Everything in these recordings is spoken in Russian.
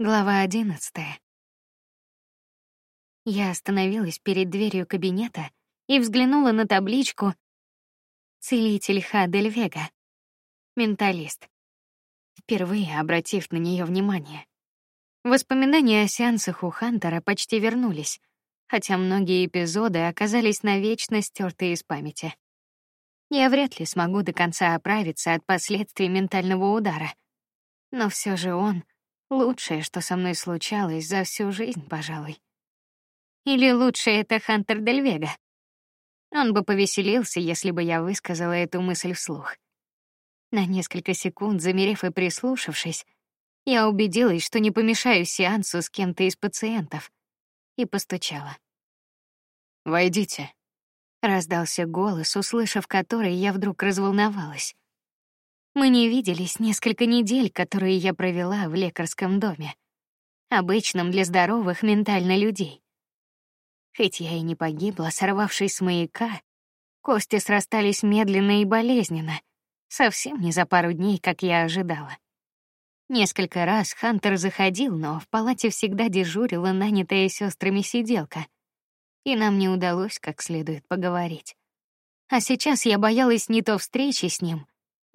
Глава одиннадцатая. Я остановилась перед дверью кабинета и взглянула на табличку «Целитель Хадель Вега». Менталист. Впервые обратив на нее внимание. Воспоминания о сеансах у Хантера почти вернулись, хотя многие эпизоды оказались навечно стерты из памяти. Я вряд ли смогу до конца оправиться от последствий ментального удара, но все же он Лучшее, что со мной случалось за всю жизнь, пожалуй. Или лучше это Хантер Дель Вега. Он бы повеселился, если бы я высказала эту мысль вслух. На несколько секунд, замерев и прислушавшись, я убедилась, что не помешаю сеансу с кем-то из пациентов, и постучала. Войдите. Раздался голос, услышав который, я вдруг разволновалась. Мы не виделись несколько недель, которые я провела в лекарском доме, обычном для здоровых ментально людей. Хоть я и не погибла, сорвавшись с маяка, кости срастались медленно и болезненно, совсем не за пару дней, как я ожидала. Несколько раз Хантер заходил, но в палате всегда дежурила нанятая сестрами сиделка, и нам не удалось как следует поговорить. А сейчас я боялась не то встречи с ним,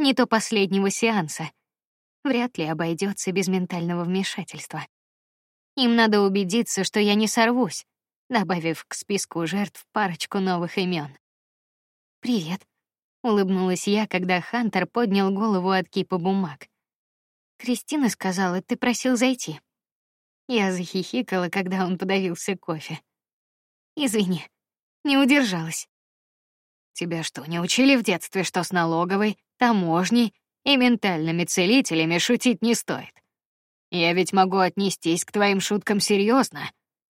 не то последнего сеанса. Вряд ли обойдется без ментального вмешательства. Им надо убедиться, что я не сорвусь, добавив к списку жертв парочку новых имен. Привет, улыбнулась я, когда Хантер поднял голову от кипа бумаг. Кристина сказала, ты просил зайти. Я захихикала, когда он подавился кофе. Извини, не удержалась. Тебя что, не учили в детстве, что с налоговой таможней и ментальными целителями шутить не стоит. Я ведь могу отнестись к твоим шуткам серьезно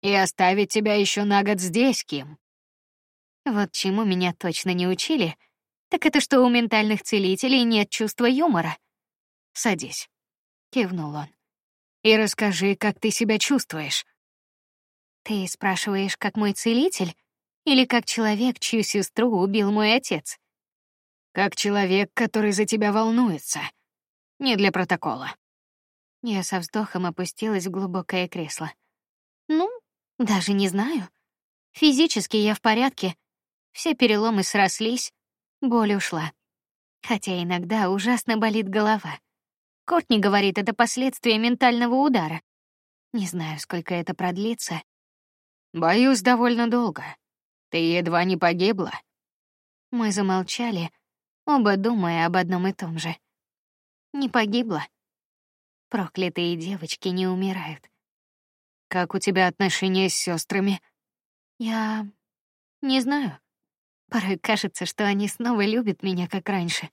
и оставить тебя еще на год здесь, Ким. Вот чему меня точно не учили, так это что у ментальных целителей нет чувства юмора. Садись, кивнул он. И расскажи, как ты себя чувствуешь. Ты спрашиваешь, как мой целитель или как человек, чью сестру убил мой отец? Как человек, который за тебя волнуется. Не для протокола. Я со вздохом опустилась в глубокое кресло. Ну, даже не знаю. Физически я в порядке. Все переломы срослись, боль ушла. Хотя иногда ужасно болит голова. Кортни говорит, это последствия ментального удара. Не знаю, сколько это продлится. Боюсь, довольно долго. Ты едва не погибла. Мы замолчали, оба думая об одном и том же. Не погибла. Проклятые девочки не умирают. Как у тебя отношения с сестрами? Я не знаю. Порой кажется, что они снова любят меня, как раньше,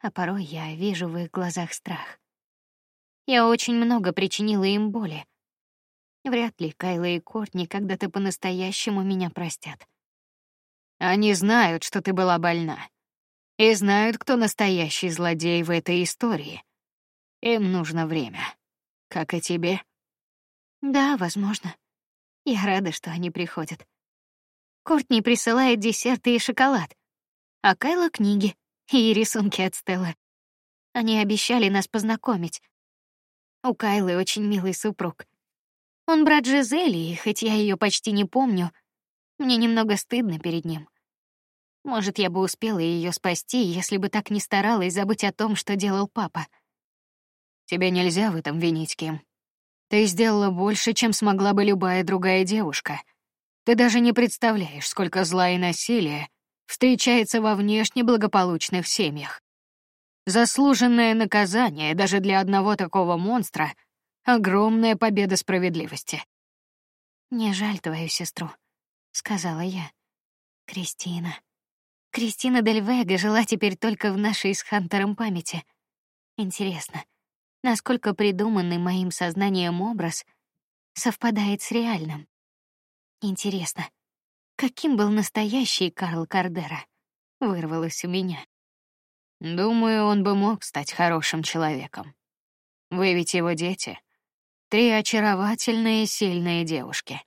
а порой я вижу в их глазах страх. Я очень много причинила им боли. Вряд ли Кайла и Кортни когда-то по-настоящему меня простят. Они знают, что ты была больна и знают, кто настоящий злодей в этой истории. Им нужно время, как и тебе. Да, возможно. Я рада, что они приходят. Кортни присылает десерты и шоколад, а Кайла книги и рисунки от Стеллы. Они обещали нас познакомить. У Кайлы очень милый супруг. Он брат Жизели, и хоть я ее почти не помню, мне немного стыдно перед ним. Может, я бы успела ее спасти, если бы так не старалась забыть о том, что делал папа. Тебя нельзя в этом винить, Ким. Ты сделала больше, чем смогла бы любая другая девушка. Ты даже не представляешь, сколько зла и насилия встречается во внешне благополучных семьях. Заслуженное наказание даже для одного такого монстра — огромная победа справедливости. «Не жаль твою сестру», — сказала я. «Кристина». Кристина Дель Вега жила теперь только в нашей с Хантером памяти. Интересно, насколько придуманный моим сознанием образ совпадает с реальным. Интересно, каким был настоящий Карл Кардера? Вырвалось у меня. Думаю, он бы мог стать хорошим человеком. Вы ведь его дети. Три очаровательные, сильные девушки.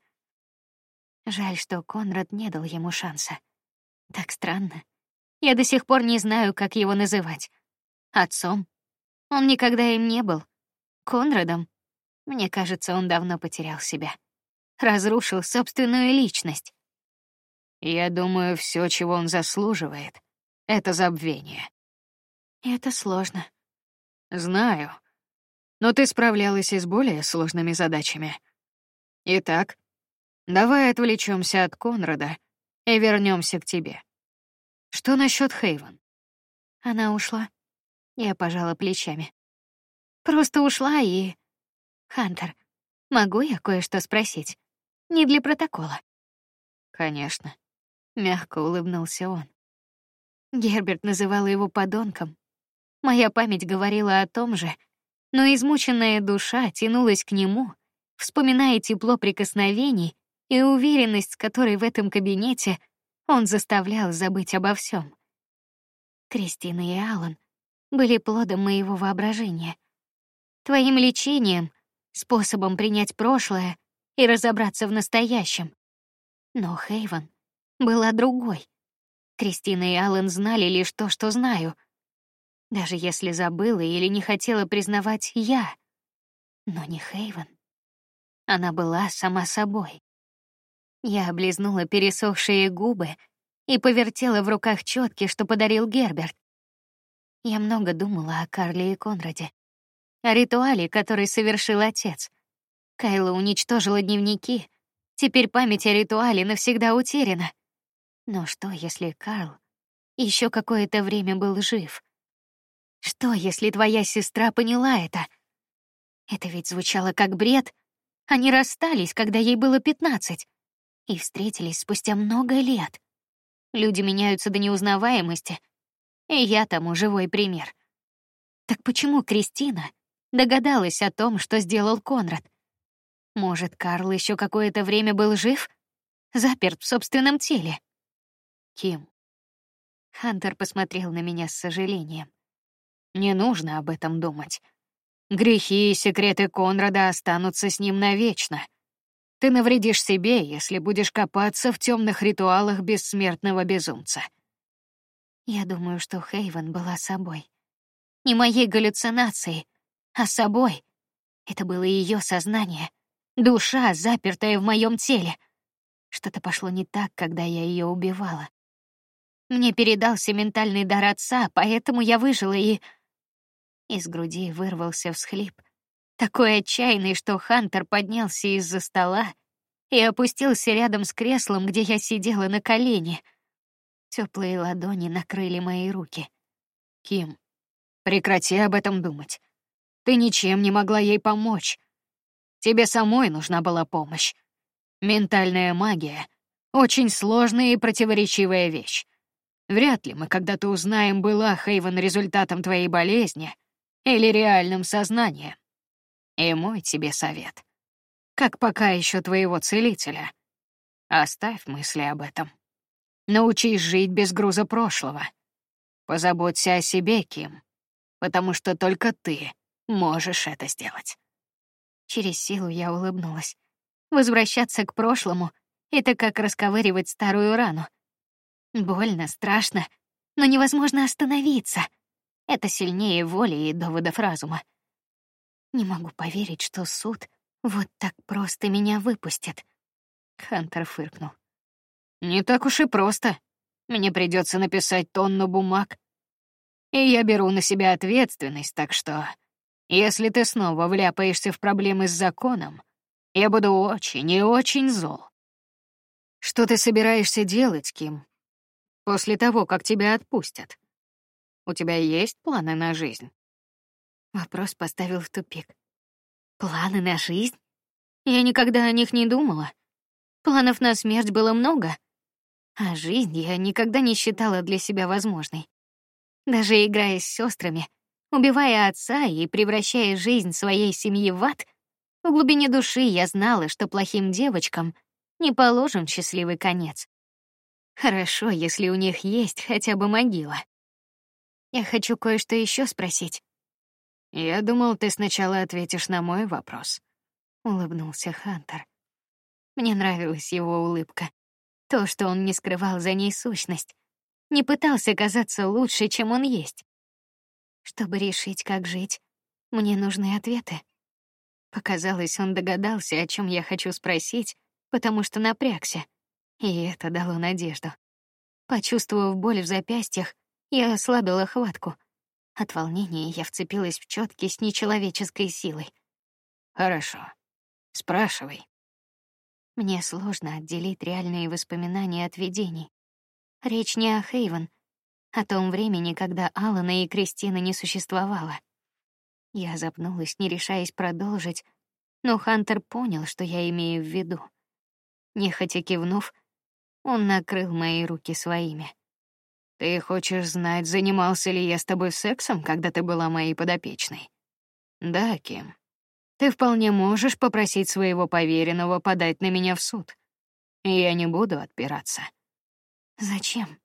Жаль, что Конрад не дал ему шанса. Так странно. Я до сих пор не знаю, как его называть. Отцом. Он никогда им не был. Конрадом. Мне кажется, он давно потерял себя, разрушил собственную личность. Я думаю, все, чего он заслуживает, это забвение. Это сложно. Знаю. Но ты справлялась и с более сложными задачами. Итак, давай отвлечемся от Конрада и вернемся к тебе. Что насчет Хейвен? Она ушла. Я пожала плечами. Просто ушла и... Хантер, могу я кое-что спросить? Не для протокола. Конечно. Мягко улыбнулся он. Герберт называл его подонком. Моя память говорила о том же, но измученная душа тянулась к нему, вспоминая тепло прикосновений и уверенность, с которой в этом кабинете он заставлял забыть обо всем. Кристина и Аллан были плодом моего воображения, твоим лечением, способом принять прошлое и разобраться в настоящем. Но Хейвен была другой. Кристина и Аллен знали лишь то, что знаю, даже если забыла или не хотела признавать я. Но не Хейвен. Она была сама собой. Я облизнула пересохшие губы и повертела в руках четки, что подарил Герберт. Я много думала о Карле и Конраде, о ритуале, который совершил отец. Кайла уничтожила дневники. Теперь память о ритуале навсегда утеряна. Но что, если Карл еще какое-то время был жив? Что, если твоя сестра поняла это? Это ведь звучало как бред. Они расстались, когда ей было пятнадцать, и встретились спустя много лет. Люди меняются до неузнаваемости, и я тому живой пример. Так почему Кристина догадалась о том, что сделал Конрад? Может, Карл еще какое-то время был жив, заперт в собственном теле? Ким. Хантер посмотрел на меня с сожалением. Не нужно об этом думать. Грехи и секреты Конрада останутся с ним навечно. Ты навредишь себе, если будешь копаться в темных ритуалах бессмертного безумца. Я думаю, что Хейвен была собой. Не моей галлюцинацией, а собой. Это было ее сознание, душа, запертая в моем теле. Что-то пошло не так, когда я ее убивала. Мне передался ментальный дар отца, поэтому я выжила и из груди вырвался всхлип, такой отчаянный, что Хантер поднялся из-за стола и опустился рядом с креслом, где я сидела на колене. Теплые ладони накрыли мои руки. Ким, прекрати об этом думать. Ты ничем не могла ей помочь. Тебе самой нужна была помощь. Ментальная магия — очень сложная и противоречивая вещь. Вряд ли мы когда-то узнаем, была Хейвен результатом твоей болезни или реальным сознанием. И мой тебе совет. Как пока еще твоего целителя. Оставь мысли об этом. Научись жить без груза прошлого. Позаботься о себе, Ким, потому что только ты можешь это сделать. Через силу я улыбнулась. Возвращаться к прошлому — это как расковыривать старую рану. Больно, страшно, но невозможно остановиться — это сильнее воли и доводов разума. Не могу поверить, что суд вот так просто меня выпустит. Хантер фыркнул. Не так уж и просто. Мне придется написать тонну бумаг. И я беру на себя ответственность, так что... Если ты снова вляпаешься в проблемы с законом, я буду очень и очень зол. Что ты собираешься делать, Ким, после того, как тебя отпустят? У тебя есть планы на жизнь? Вопрос поставил в тупик. Планы на жизнь? Я никогда о них не думала. Планов на смерть было много, а жизнь я никогда не считала для себя возможной. Даже играя с сестрами, убивая отца и превращая жизнь своей семьи в ад, в глубине души я знала, что плохим девочкам не положен счастливый конец. Хорошо, если у них есть хотя бы могила. Я хочу кое-что еще спросить. Я думал, ты сначала ответишь на мой вопрос. Улыбнулся Хантер. Мне нравилась его улыбка. То, что он не скрывал за ней сущность, не пытался казаться лучше, чем он есть. Чтобы решить, как жить, мне нужны ответы. Показалось, он догадался, о чем я хочу спросить, потому что напрягся, и это дало надежду. Почувствовав боль в запястьях, я ослабила хватку. От волнения я вцепилась в четки с нечеловеческой силой. Хорошо. Спрашивай. Мне сложно отделить реальные воспоминания от видений. Речь не о Хейвен, о том времени, когда Алана и Кристина не существовало. Я запнулась, не решаясь продолжить, но Хантер понял, что я имею в виду. Нехотя кивнув, он накрыл мои руки своими. Ты хочешь знать, занимался ли я с тобой сексом, когда ты была моей подопечной? Да, Ким. Ты вполне можешь попросить своего поверенного подать на меня в суд. Я не буду отпираться. Зачем?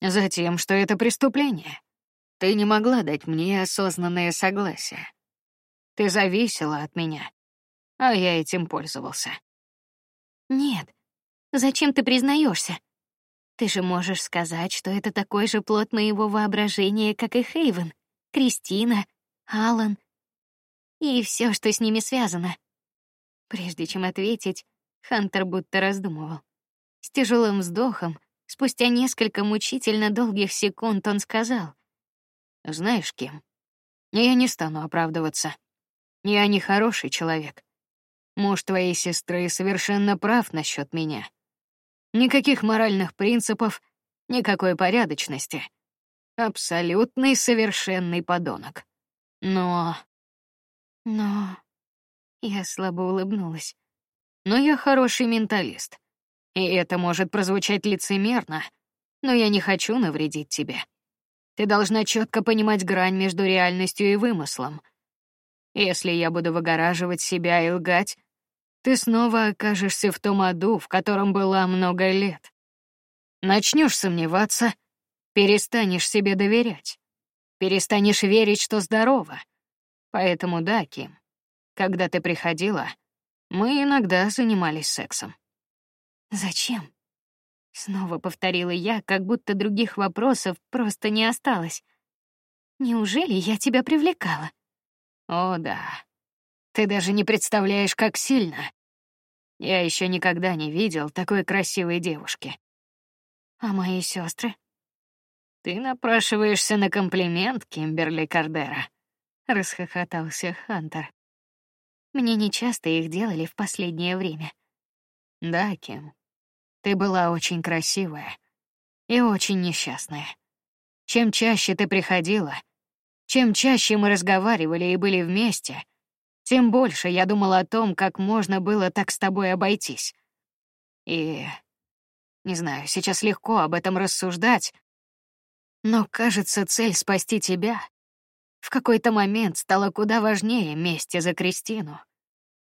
Затем, что это преступление. Ты не могла дать мне осознанное согласие. Ты зависела от меня, а я этим пользовался. Нет. Зачем ты признаешься? Ты же можешь сказать, что это такой же плод моего воображения, как и Хейвен, Кристина, Алан и все, что с ними связано. Прежде чем ответить, Хантер будто раздумывал. С тяжелым вздохом, спустя несколько мучительно долгих секунд, он сказал: "Знаешь, кем? Я не стану оправдываться. Я не хороший человек. Муж твоей сестры совершенно прав насчет меня. Никаких моральных принципов, никакой порядочности. Абсолютный совершенный подонок. Но... Но... Я слабо улыбнулась. Но я хороший менталист. И это может прозвучать лицемерно, но я не хочу навредить тебе. Ты должна четко понимать грань между реальностью и вымыслом. Если я буду выгораживать себя и лгать, ты снова окажешься в том аду, в котором была много лет. Начнешь сомневаться, перестанешь себе доверять, перестанешь верить, что здорово. Поэтому да, Ким, когда ты приходила, мы иногда занимались сексом. Зачем? Снова повторила я, как будто других вопросов просто не осталось. Неужели я тебя привлекала? О да. Ты даже не представляешь, как сильно. Я еще никогда не видел такой красивой девушки. А мои сестры? Ты напрашиваешься на комплимент, Кимберли Кардера. Расхохотался Хантер. Мне не часто их делали в последнее время. Да, Ким. Ты была очень красивая и очень несчастная. Чем чаще ты приходила, чем чаще мы разговаривали и были вместе, тем больше я думала о том, как можно было так с тобой обойтись. И не знаю, сейчас легко об этом рассуждать, но, кажется, цель спасти тебя в какой-то момент стала куда важнее мести за Кристину.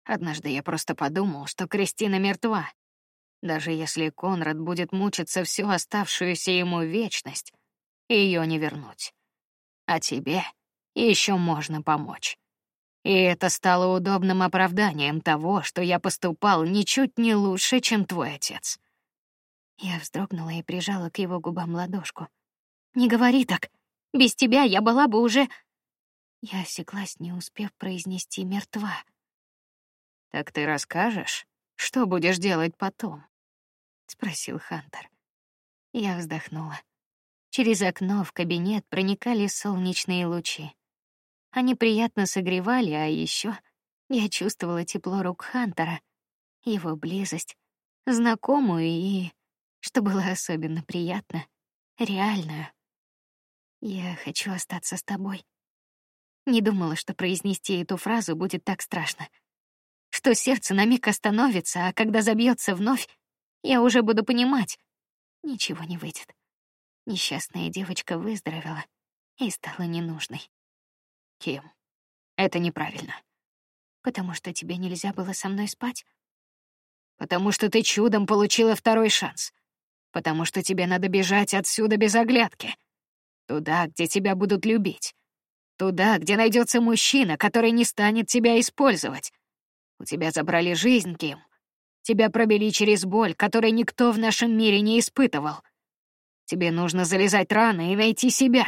Однажды я просто подумал, что Кристина мертва. Даже если Конрад будет мучиться всю оставшуюся ему вечность, ее не вернуть. А тебе еще можно помочь. И это стало удобным оправданием того, что я поступал ничуть не лучше, чем твой отец. Я вздрогнула и прижала к его губам ладошку. Не говори так. Без тебя я была бы уже Я осеклась, не успев произнести мертва. Так ты расскажешь, что будешь делать потом? спросил Хантер. Я вздохнула. Через окно в кабинет проникали солнечные лучи. Они приятно согревали, а еще я чувствовала тепло рук Хантера, его близость, знакомую и, что было особенно приятно, реальную. Я хочу остаться с тобой. Не думала, что произнести эту фразу будет так страшно. Что сердце на миг остановится, а когда забьется вновь, я уже буду понимать, ничего не выйдет. Несчастная девочка выздоровела и стала ненужной. Ким, это неправильно. Потому что тебе нельзя было со мной спать? Потому что ты чудом получила второй шанс. Потому что тебе надо бежать отсюда без оглядки. Туда, где тебя будут любить. Туда, где найдется мужчина, который не станет тебя использовать. У тебя забрали жизнь, Ким. Тебя пробили через боль, которой никто в нашем мире не испытывал. Тебе нужно залезать рано и найти себя.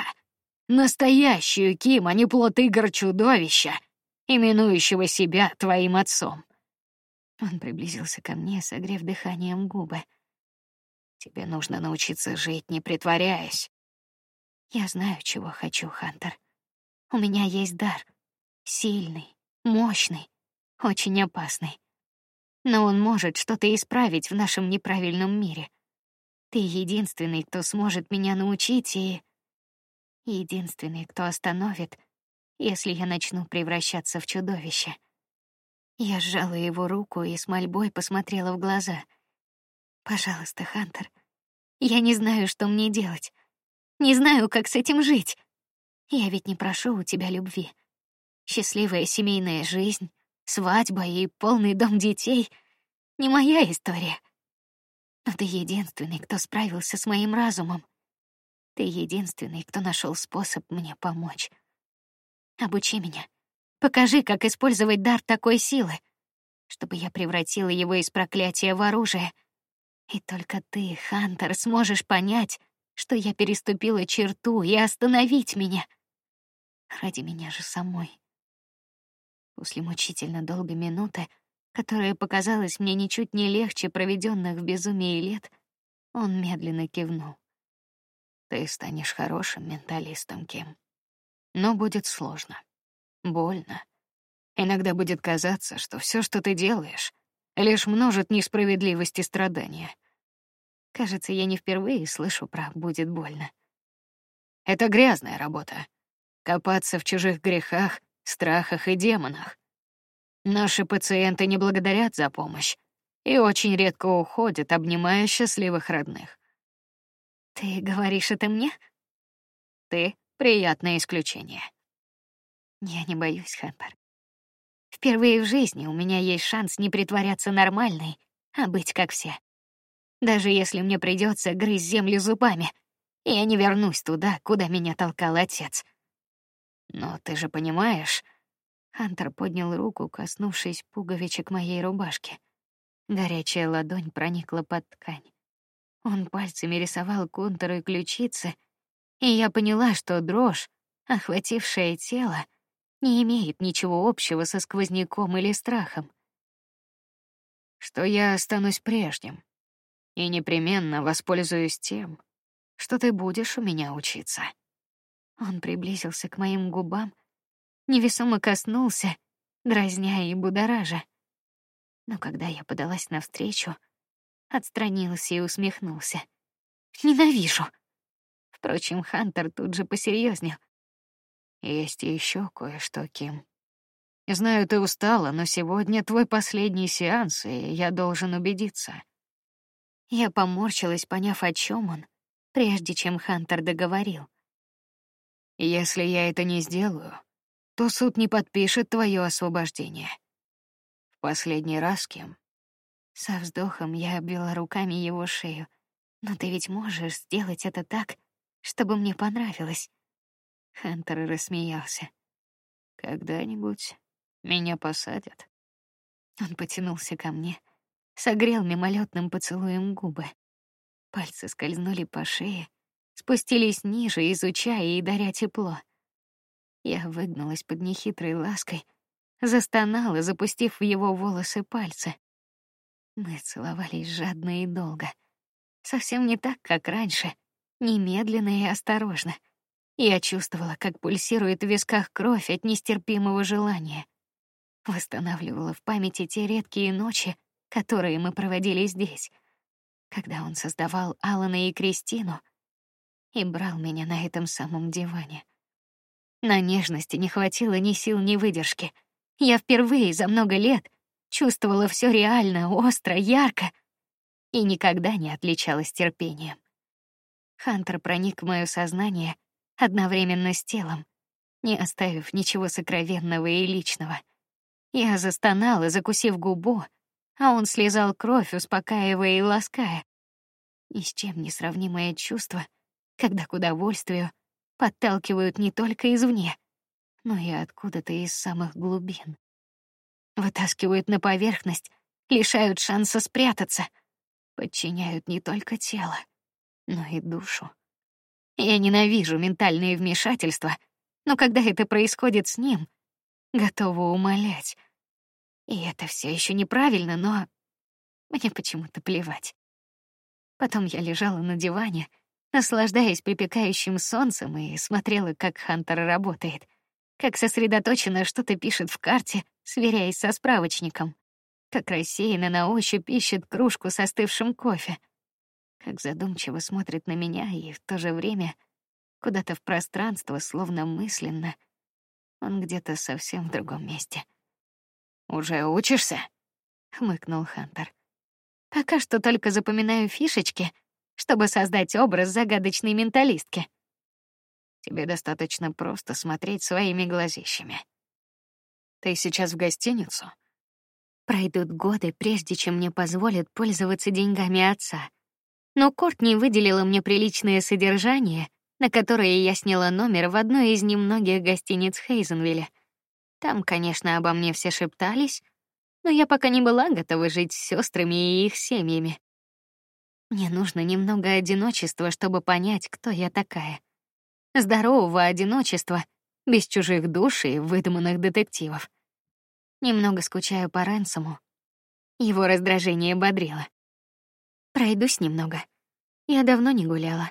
Настоящую Ким, а не плод игр чудовища, именующего себя твоим отцом. Он приблизился ко мне, согрев дыханием губы. Тебе нужно научиться жить, не притворяясь. Я знаю, чего хочу, Хантер. У меня есть дар, сильный, мощный, очень опасный. Но он может что-то исправить в нашем неправильном мире. Ты единственный, кто сможет меня научить и единственный, кто остановит, если я начну превращаться в чудовище. Я сжала его руку и с мольбой посмотрела в глаза. Пожалуйста, Хантер, я не знаю, что мне делать. Не знаю, как с этим жить. Я ведь не прошу у тебя любви. Счастливая семейная жизнь, свадьба и полный дом детей — не моя история. Но ты единственный, кто справился с моим разумом. Ты единственный, кто нашел способ мне помочь. Обучи меня. Покажи, как использовать дар такой силы, чтобы я превратила его из проклятия в оружие. И только ты, Хантер, сможешь понять, что я переступила черту и остановить меня. Ради меня же самой. После мучительно долгой минуты, которая показалась мне ничуть не легче проведенных в безумии лет, он медленно кивнул. Ты станешь хорошим менталистом, Ким. Но будет сложно больно. Иногда будет казаться, что все, что ты делаешь, лишь множит несправедливость и страдания. Кажется, я не впервые слышу про «будет больно». Это грязная работа. Копаться в чужих грехах, страхах и демонах. Наши пациенты не благодарят за помощь и очень редко уходят, обнимая счастливых родных. Ты говоришь это мне? Ты приятное исключение. Я не боюсь, Хэмпер. Впервые в жизни у меня есть шанс не притворяться нормальной, а быть как все. Даже если мне придется грызть землю зубами, я не вернусь туда, куда меня толкал отец. Но ты же понимаешь, Хантер поднял руку, коснувшись пуговичек моей рубашки. Горячая ладонь проникла под ткань. Он пальцами рисовал контуры ключицы, и я поняла, что дрожь, охватившая тело, не имеет ничего общего со сквозняком или страхом. Что я останусь прежним и непременно воспользуюсь тем, что ты будешь у меня учиться. Он приблизился к моим губам, невесомо коснулся, дразня и будоража. Но когда я подалась навстречу, отстранился и усмехнулся. Ненавижу. Впрочем, Хантер тут же посерьезнел. Есть еще кое-что, Ким. Знаю, ты устала, но сегодня твой последний сеанс, и я должен убедиться. Я поморщилась, поняв, о чем он, прежде чем Хантер договорил. Если я это не сделаю, то суд не подпишет твое освобождение. В последний раз, Ким. Со вздохом я обвела руками его шею. Но ты ведь можешь сделать это так, чтобы мне понравилось. Хантер рассмеялся. Когда-нибудь меня посадят. Он потянулся ко мне, согрел мимолетным поцелуем губы. Пальцы скользнули по шее, спустились ниже, изучая и даря тепло. Я выгнулась под нехитрой лаской, застонала, запустив в его волосы пальцы. Мы целовались жадно и долго, совсем не так, как раньше, немедленно и осторожно. Я чувствовала, как пульсирует в висках кровь от нестерпимого желания. Восстанавливала в памяти те редкие ночи, которые мы проводили здесь, когда он создавал Алана и Кристину и брал меня на этом самом диване. На нежности не хватило ни сил, ни выдержки. Я впервые за много лет чувствовала все реально, остро, ярко и никогда не отличалась терпением. Хантер проник в мое сознание одновременно с телом, не оставив ничего сокровенного и личного. Я застонала, закусив губу, а он слезал кровь, успокаивая и лаская. Ни с чем не сравнимое чувство, когда к удовольствию подталкивают не только извне, но и откуда-то из самых глубин. Вытаскивают на поверхность, лишают шанса спрятаться, подчиняют не только тело, но и душу. Я ненавижу ментальные вмешательства, но когда это происходит с ним, готова умолять. И это все еще неправильно, но мне почему-то плевать. Потом я лежала на диване, наслаждаясь припекающим солнцем и смотрела, как Хантер работает, как сосредоточенно что-то пишет в карте, сверяясь со справочником, как рассеянно на ощупь ищет кружку со остывшим кофе, как задумчиво смотрит на меня и в то же время куда-то в пространство, словно мысленно. Он где-то совсем в другом месте. Уже учишься? хмыкнул Хантер. Пока что только запоминаю фишечки, чтобы создать образ загадочной менталистки. Тебе достаточно просто смотреть своими глазищами. Ты сейчас в гостиницу? Пройдут годы, прежде чем мне позволят пользоваться деньгами отца. Но Кортни выделила мне приличное содержание, на которое я сняла номер в одной из немногих гостиниц Хейзенвилля. Там, конечно, обо мне все шептались, но я пока не была готова жить с сестрами и их семьями. Мне нужно немного одиночества, чтобы понять, кто я такая. Здорового одиночества, без чужих душ и выдуманных детективов. Немного скучаю по Ренсому. Его раздражение бодрило. Пройдусь немного. Я давно не гуляла.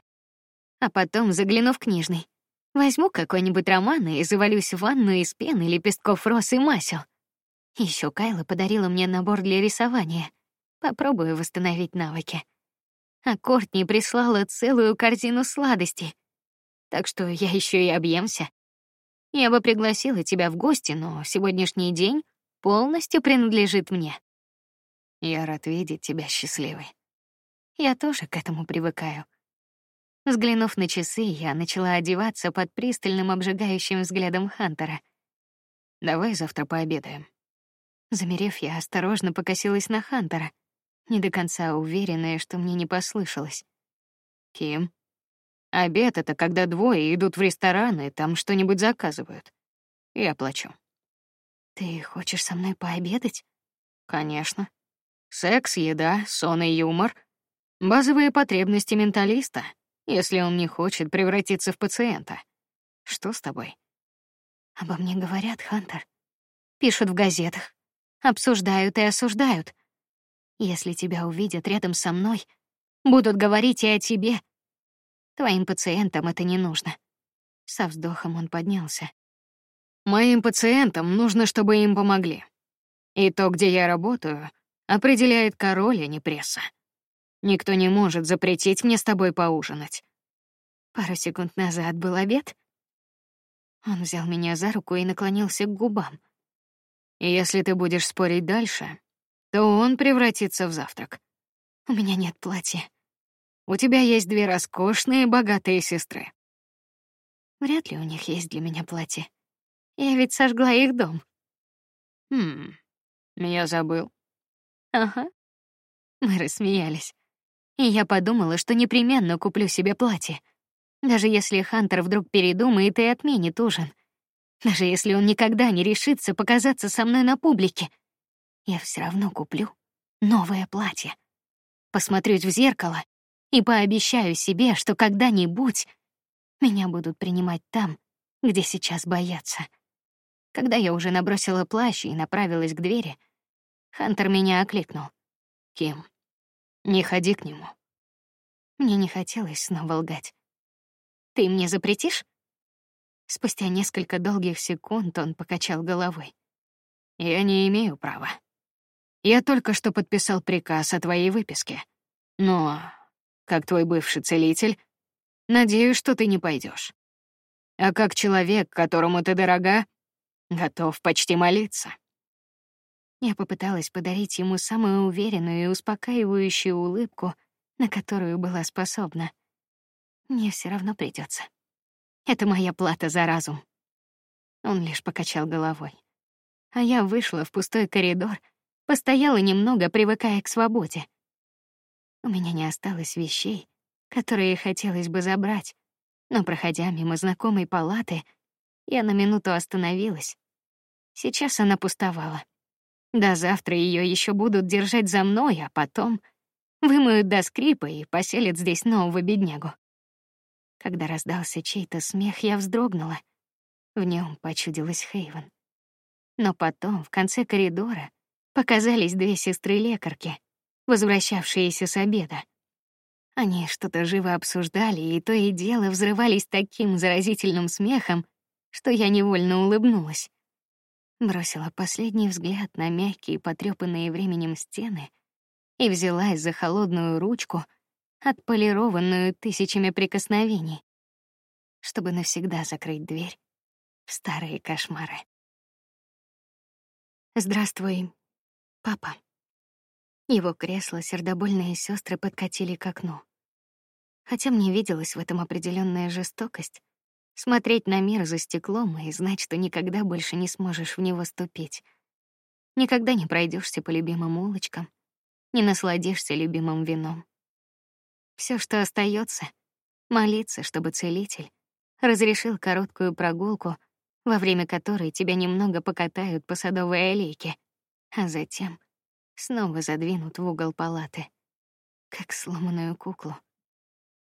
А потом загляну в книжный. Возьму какой-нибудь роман и завалюсь в ванну из пены, лепестков роз и масел. Еще Кайла подарила мне набор для рисования. Попробую восстановить навыки а Кортни прислала целую корзину сладостей. Так что я еще и объемся. Я бы пригласила тебя в гости, но сегодняшний день полностью принадлежит мне. Я рад видеть тебя счастливой. Я тоже к этому привыкаю. Взглянув на часы, я начала одеваться под пристальным обжигающим взглядом Хантера. Давай завтра пообедаем. Замерев, я осторожно покосилась на Хантера не до конца уверенная, что мне не послышалось. Ким, обед это когда двое идут в ресторан и там что-нибудь заказывают. Я плачу. Ты хочешь со мной пообедать? Конечно. Секс, еда, сон и юмор — базовые потребности менталиста, если он не хочет превратиться в пациента. Что с тобой? Обо мне говорят, Хантер. Пишут в газетах, обсуждают и осуждают. Если тебя увидят рядом со мной, будут говорить и о тебе. Твоим пациентам это не нужно. Со вздохом он поднялся. Моим пациентам нужно, чтобы им помогли. И то, где я работаю, определяет король, а не пресса. Никто не может запретить мне с тобой поужинать. Пару секунд назад был обед. Он взял меня за руку и наклонился к губам. И если ты будешь спорить дальше, то он превратится в завтрак. У меня нет платья. У тебя есть две роскошные, богатые сестры. Вряд ли у них есть для меня платье. Я ведь сожгла их дом. Хм, я забыл. Ага. Мы рассмеялись. И я подумала, что непременно куплю себе платье. Даже если Хантер вдруг передумает и отменит ужин. Даже если он никогда не решится показаться со мной на публике — я все равно куплю новое платье. Посмотрюсь в зеркало и пообещаю себе, что когда-нибудь меня будут принимать там, где сейчас боятся. Когда я уже набросила плащ и направилась к двери, Хантер меня окликнул. Ким, не ходи к нему. Мне не хотелось снова лгать. Ты мне запретишь? Спустя несколько долгих секунд он покачал головой. Я не имею права. Я только что подписал приказ о твоей выписке. Но, как твой бывший целитель, надеюсь, что ты не пойдешь. А как человек, которому ты дорога, готов почти молиться. Я попыталась подарить ему самую уверенную и успокаивающую улыбку, на которую была способна. Мне все равно придется. Это моя плата за разум. Он лишь покачал головой. А я вышла в пустой коридор, Постояла немного, привыкая к свободе. У меня не осталось вещей, которые хотелось бы забрать, но проходя мимо знакомой палаты, я на минуту остановилась. Сейчас она пустовала. До завтра ее еще будут держать за мной, а потом вымоют до скрипа и поселят здесь нового беднягу. Когда раздался чей-то смех, я вздрогнула. В нем почудилась Хейвен. Но потом, в конце коридора, показались две сестры-лекарки, возвращавшиеся с обеда. Они что-то живо обсуждали, и то и дело взрывались таким заразительным смехом, что я невольно улыбнулась. Бросила последний взгляд на мягкие, потрепанные временем стены и взялась за холодную ручку, отполированную тысячами прикосновений, чтобы навсегда закрыть дверь в старые кошмары. Здравствуй, папа. Его кресло сердобольные сестры подкатили к окну. Хотя мне виделась в этом определенная жестокость, смотреть на мир за стеклом и знать, что никогда больше не сможешь в него ступить. Никогда не пройдешься по любимым улочкам, не насладишься любимым вином. Все, что остается, молиться, чтобы целитель разрешил короткую прогулку, во время которой тебя немного покатают по садовой аллейке, а затем снова задвинут в угол палаты, как сломанную куклу.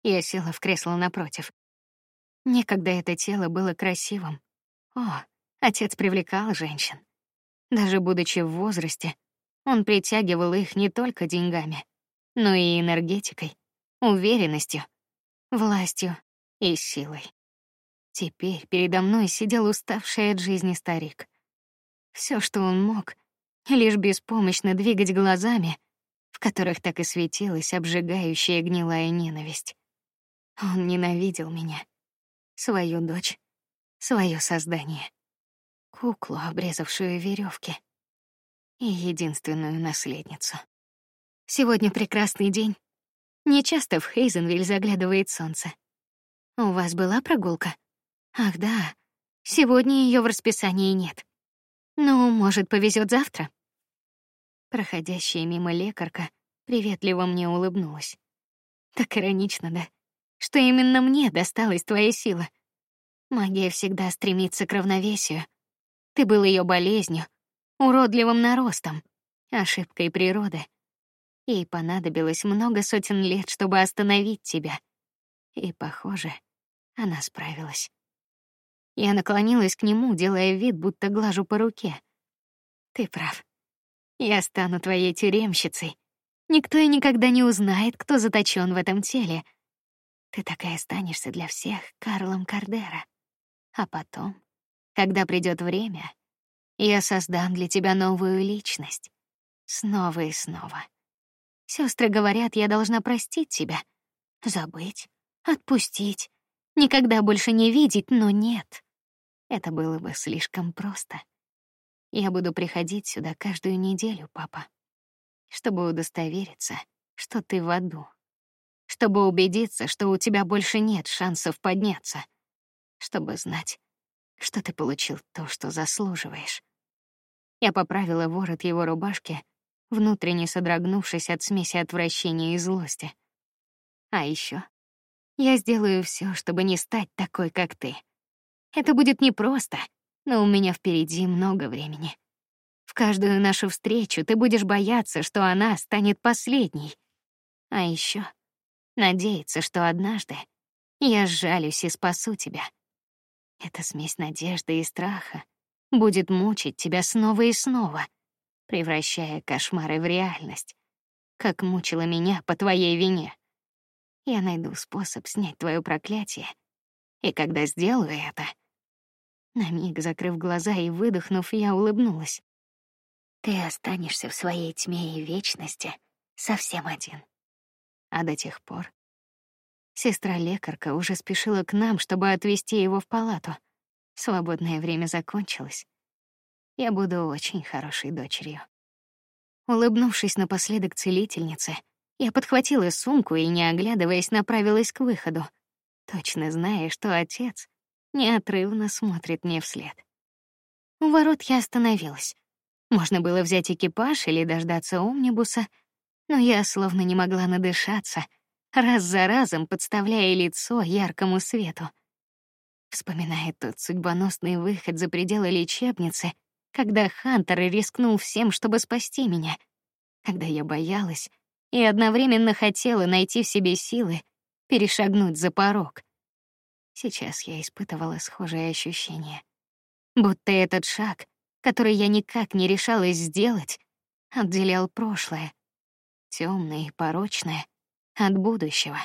Я села в кресло напротив. Некогда это тело было красивым. О, отец привлекал женщин. Даже будучи в возрасте, он притягивал их не только деньгами, но и энергетикой, уверенностью, властью и силой. Теперь передо мной сидел уставший от жизни старик. Все, что он мог, лишь беспомощно двигать глазами, в которых так и светилась обжигающая гнилая ненависть. Он ненавидел меня, свою дочь, свое создание, куклу, обрезавшую веревки, и единственную наследницу. Сегодня прекрасный день. Не часто в Хейзенвиль заглядывает солнце. У вас была прогулка? Ах да, сегодня ее в расписании нет. Ну, может, повезет завтра. Проходящая мимо лекарка приветливо мне улыбнулась. Так иронично, да? Что именно мне досталась твоя сила? Магия всегда стремится к равновесию. Ты был ее болезнью, уродливым наростом, ошибкой природы. Ей понадобилось много сотен лет, чтобы остановить тебя. И, похоже, она справилась. Я наклонилась к нему, делая вид, будто глажу по руке. Ты прав. Я стану твоей тюремщицей. Никто и никогда не узнает, кто заточен в этом теле. Ты такая останешься для всех Карлом Кардера. А потом, когда придет время, я создам для тебя новую личность. Снова и снова. Сестры говорят, я должна простить тебя, забыть, отпустить, никогда больше не видеть, но нет. Это было бы слишком просто. Я буду приходить сюда каждую неделю, папа, чтобы удостовериться, что ты в аду, чтобы убедиться, что у тебя больше нет шансов подняться, чтобы знать, что ты получил то, что заслуживаешь. Я поправила ворот его рубашки, внутренне содрогнувшись от смеси отвращения и злости. А еще я сделаю все, чтобы не стать такой, как ты. Это будет непросто, но у меня впереди много времени. В каждую нашу встречу ты будешь бояться, что она станет последней. А еще надеяться, что однажды я сжалюсь и спасу тебя. Эта смесь надежды и страха будет мучить тебя снова и снова, превращая кошмары в реальность, как мучила меня по твоей вине. Я найду способ снять твое проклятие, и когда сделаю это, на миг закрыв глаза и выдохнув, я улыбнулась. Ты останешься в своей тьме и вечности совсем один. А до тех пор сестра-лекарка уже спешила к нам, чтобы отвезти его в палату. Свободное время закончилось. Я буду очень хорошей дочерью. Улыбнувшись напоследок целительнице, я подхватила сумку и, не оглядываясь, направилась к выходу, точно зная, что отец неотрывно смотрит мне вслед. У ворот я остановилась. Можно было взять экипаж или дождаться омнибуса, но я словно не могла надышаться, раз за разом подставляя лицо яркому свету. Вспоминая тот судьбоносный выход за пределы лечебницы, когда Хантер рискнул всем, чтобы спасти меня, когда я боялась и одновременно хотела найти в себе силы перешагнуть за порог. Сейчас я испытывала схожие ощущения, будто этот шаг который я никак не решалась сделать, отделял прошлое, темное и порочное, от будущего.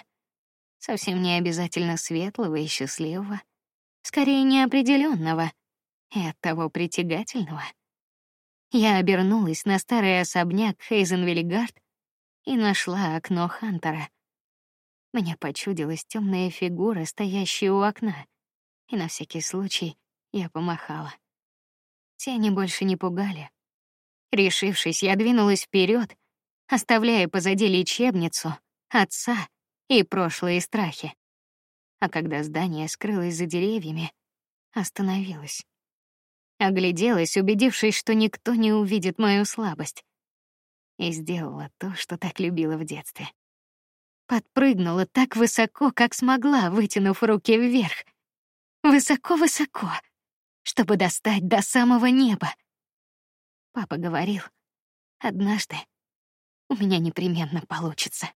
Совсем не обязательно светлого и счастливого, скорее неопределенного и оттого притягательного. Я обернулась на старый особняк Хейзенвиллигард и нашла окно Хантера. Мне почудилась темная фигура, стоящая у окна, и на всякий случай я помахала. Тени больше не пугали. Решившись, я двинулась вперед, оставляя позади лечебницу, отца и прошлые страхи. А когда здание скрылось за деревьями, остановилась. Огляделась, убедившись, что никто не увидит мою слабость, и сделала то, что так любила в детстве. Подпрыгнула так высоко, как смогла, вытянув руки вверх. Высоко-высоко, чтобы достать до самого неба. Папа говорил, однажды у меня непременно получится.